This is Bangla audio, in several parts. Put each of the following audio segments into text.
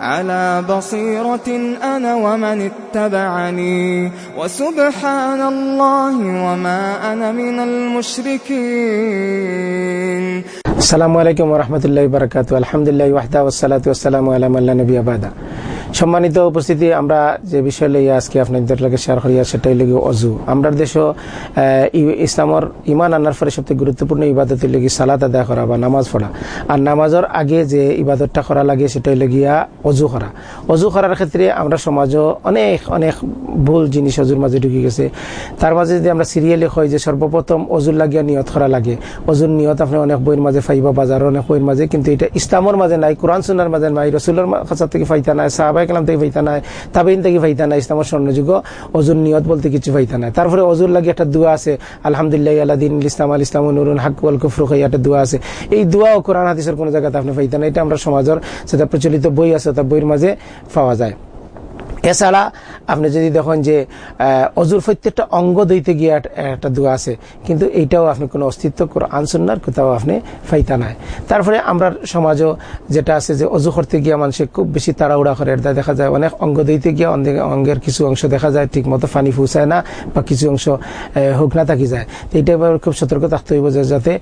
على بصيرة أنا ومن اتبعني. وسبحان الله وما أنا من المشركين. السلام عليكم ورحمة الله وبركاته. الحمد لله وحده والصلاة والسلام على من لا نبي بعده. সম্মানিত উপস্থিতি, আমরা যে বিষয় লইয়া আজকে আপনাদের লগে শেয়ার করিয়া সেটাই লগে অজু। আমরা দেশ ইসলামর ইমান আনার পরে সবথেকে গুরুত্বপূর্ণ ইবাদতের লগে সালাত আদায় করা বা নামাজ পড়া। আর নামাজের আগে যে ইবাদতটা করা লাগে সেটাই লগিয়া অজু করা। অজু করার ক্ষেত্রে আমরা সমাজও অনেক অনেক ভুল জিনিস অজুর মাঝে ঢুকে গেছে। তার মাঝে যদি আমরা সিরিয়ালে হয় যে সর্বপ্রথম অজুর লাগিয়া নিয়ত করা লাগে। অজুর নিয়ত আপনি অনেক বইয়ের মাঝে ফাইবা বাজার অনেক বইয়ের মাঝে, কিন্তু এটা ইসলামর মাঝে নাই, কোরআন সুনার মাঝে নাই, রসুলের কাছা থেকে ফাইতা নাই, সাহাবাই কালাম থেকে ফাইতা নাই। তাবিন থেকে ফাইতা নাই, ইসলামের স্বর্ণযুগ অজুর নিয়ত বলতে কিছু ফাইতা নাই। তারপরে অজুর লাগে একটা দোয়া আছে, আলহামদুলিল্লাহ আল্লাহ দিন ইসলাম, আল ইসলাম, নুরুন কুফরু, খাই, একটা দোয়া আছে। এই দোয়া ও কোরআন, হাদিসের কোনো জায়গাতে আপনি ফাইতা নাই, এটা আমরা সমাজের সেটা প্রচলিত বই আছে তা বইয়ের মাঝে পাওয়া যায়। এছাড়া আপনি যদি দেখেন যে অজুর প্রত্যেকটা অঙ্গ দইতে গিয়ে একটা দোয়া আছে, কিন্তু এইটাও আপনি কোনো অস্তিত্ব আনসুন্নার কোথাও আপনি ফাইতা নাই। তারপরে আমরা সমাজও যেটা আছে যে, অজু করতে গিয়ে মানুষের খুব বেশি তাড়াহুড়া করে, এটা দেখা যায় অনেক অঙ্গ দইতে গিয়ে অঙ্গের কিছু অংশ দেখা যায় ঠিক মতো পানি ফুসায় না বা কিছু অংশ হোক না থাকি যায়। তো এইটা খুব সতর্ক থাকতে হইব যে, যাতে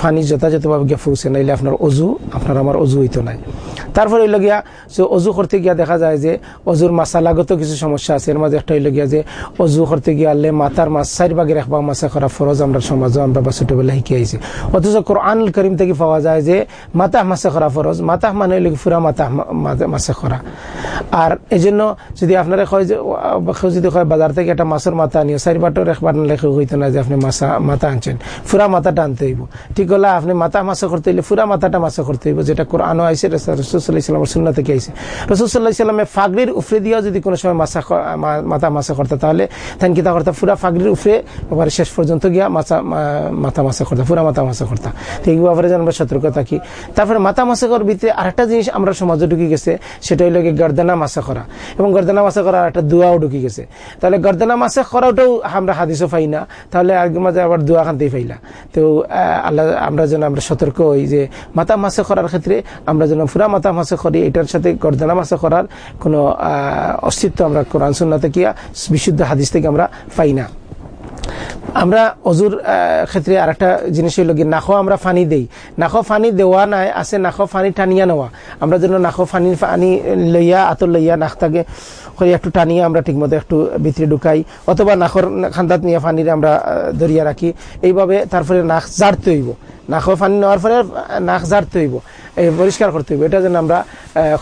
পানি যথাযথভাবে গিয়ে ফুসে, নাইলে আপনার অজু, আপনার আমার অজু হইতো নাই। তারপরে হইল গিয়া যে অজু করতে গিয়া দেখা যায় যে, অজুর মাসালাগত কিছু সমস্যা আছে। এর মাঝে একটা হইল গিয়া যে, অজু করতে গিয়ে আনলে মাথার মাছ, চার ভাগের এক ভাগ মাছে করা ফরজ আমরা সমাজও আমরা বা ছোটবেলা শিখে আইছি। অথচ কোরআন করিম থেকে পাওয়া যায় যে, মাতাহ মাছে করা ফরজ। মাতাহ মানে হইলে ফুরা মাতাহ মাছে করা। আর এই জন্য যদি আপনারা কয় যে যদি কয় বাজার থেকে একটা মাছের মাথা নিয়ে চারি বাটোর একবার লেখে হইতো না যে, আপনি মাছা, মাথা আনছেন। ফুরা মাথাটা আনতে হইব। ঠিক হলে আপনি মাথা মাছে করতে হইলে ফুরা মাথাটা মাছে করতে হইব, যেটা কোরআনও আইসে রসুল্লাহ ইসলামের সুন্না থেকে আইসে রসুল্লাহ ফাগরির উফরে দিয়েও যদি কোনো সময় মাছা মাথা মাছা করতে, তাহলে তাই কিতা করতে। পুরা ফাগরির উফরে এবারে শেষ পর্যন্ত গিয়া মাছা মাথা মাছা করতে, পুরা মাথা মাছা করতে। তো এই ব্যাপারে যেন আমরা সতর্ক থাকি তারপরে মাথা মাছা করার ভিতরে আরেকটা জিনিস আমরা সমাজে ঢুকে গেছে, সেটা হইল গর্দানা মাছা করা। এবং গর্দানা মাছা করার একটা দোয়াও ঢুকে গেছে। তাহলে গর্দানা মাছা করাটাও আমরা হাদিসও পাই না, তাহলে আগের মাঝে আবার দোয়া খানতেই পাইলা। তো আল্লাহ, আমরা যেন আমরা সতর্ক হই যে মাথা মাছে করার ক্ষেত্রে আমরা যেন পুরা মাথা মাছে করি এটার সাথে গর্দানা মাসে করার কোনো অস্তিত্ব আমরা কোরআন, সুন্নাতে কিয়া, বিশুদ্ধ হাদিস থেকে আমরা পাই না। আমরা অজুর ক্ষেত্রে আর একটা জিনিস হইল কি নাখো আমরা ফানি দেই। নাখো ফানি দেওয়া নাই, আছে নাখো ফানি টানিয়া নেওয়া। আমরা যেন নাখো ফানি ফানি লইয়া, আতর লইয়া নাখটাকে করে, একটু টানিয়া আমরা ঠিকমতো একটু ভিতরে ঢুকাই। অথবা নাখর খান্দাত নিয়ে ফানিরে আমরা দরিয়া রাখি। এইভাবে তারপরে নাক জারতে হইব। নাখো ফানি নেওয়ার ফলে নাক জারতে হইব। এই পরিষ্কার করতে হইব। এটা যেন আমরা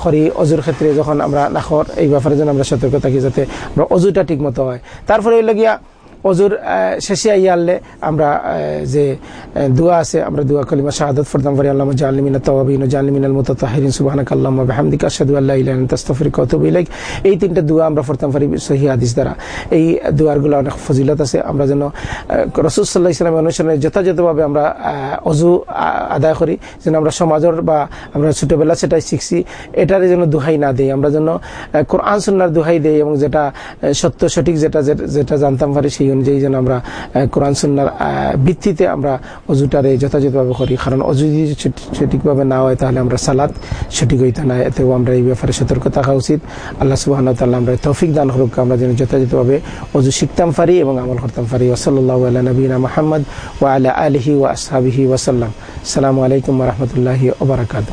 করি অজুর ক্ষেত্রে যখন আমরা নাখর, এই ব্যাপারে যেন আমরা সতর্ক থাকি যাতে আমরা অজুটা ঠিক মতো হয়। তারপরে হইল গিয়া অজুর শেষে আইয়া আমরা যে দোয়া আছে, আমরা দোয়া কলিমা শাহাদত ফরদাম ফরি আল্লাহ জালিমিন তওয়াবিন জালিমিন আল মুতাতাহিরিন সুবহানাক আল্লাহুম্মা বিহামদিকা, আশহাদু আল্লা ইলাহা ইল্লা আনতা, আস্তাগফিরুকা ইলাইক। এই তিনটা দোয়া আমরা ফরদাম ফরি সহিহ হাদিস দ্বারা। এই দোয়ারগুলো অনেক ফজিলত আছে। আমরা যেন রাসূল সাল্লাল্লাহু আলাইহি সাল্লামের অনুসরণে যথাযথভাবে আমরা অজু আদায় করি। যেন আমরা সমাজের বা আমরা ছোটবেলা সেটাই শিখছি, এটার যেন দোহাই না দেই। আমরা যেন কোরআন সুন্নাহর দোহাই দেই এবং যেটা সত্য, সঠিক যেটা যেটা জানতাম পারি সেই অনুযায়ী যেন আমরা কোরআন সুন্নার ভিত্তিতে আমরা অজুটারে যথাযথভাবে করি। কারণ অজু যদি সঠিকভাবে না হয়, তাহলে আমরা সালাদ সঠিক হইতে না। এতেও আমরা এই ব্যাপারে সতর্ক থাকা উচিত। আল্লাহ সুবাহ তাল্লাহ আমরা তৌফিক দান হরুক আমরা যেন যথাযথভাবে অজু শিখতাম পারি এবং আমল করতাম পারি। আল্লাহ নবীনা মাহমদ ওয়া আলা আলহি ওয়া আসহাবিহি ওয়াসাল্লাম সালামু আলাইকুম রহমতুল্লাহি ওবরাকাত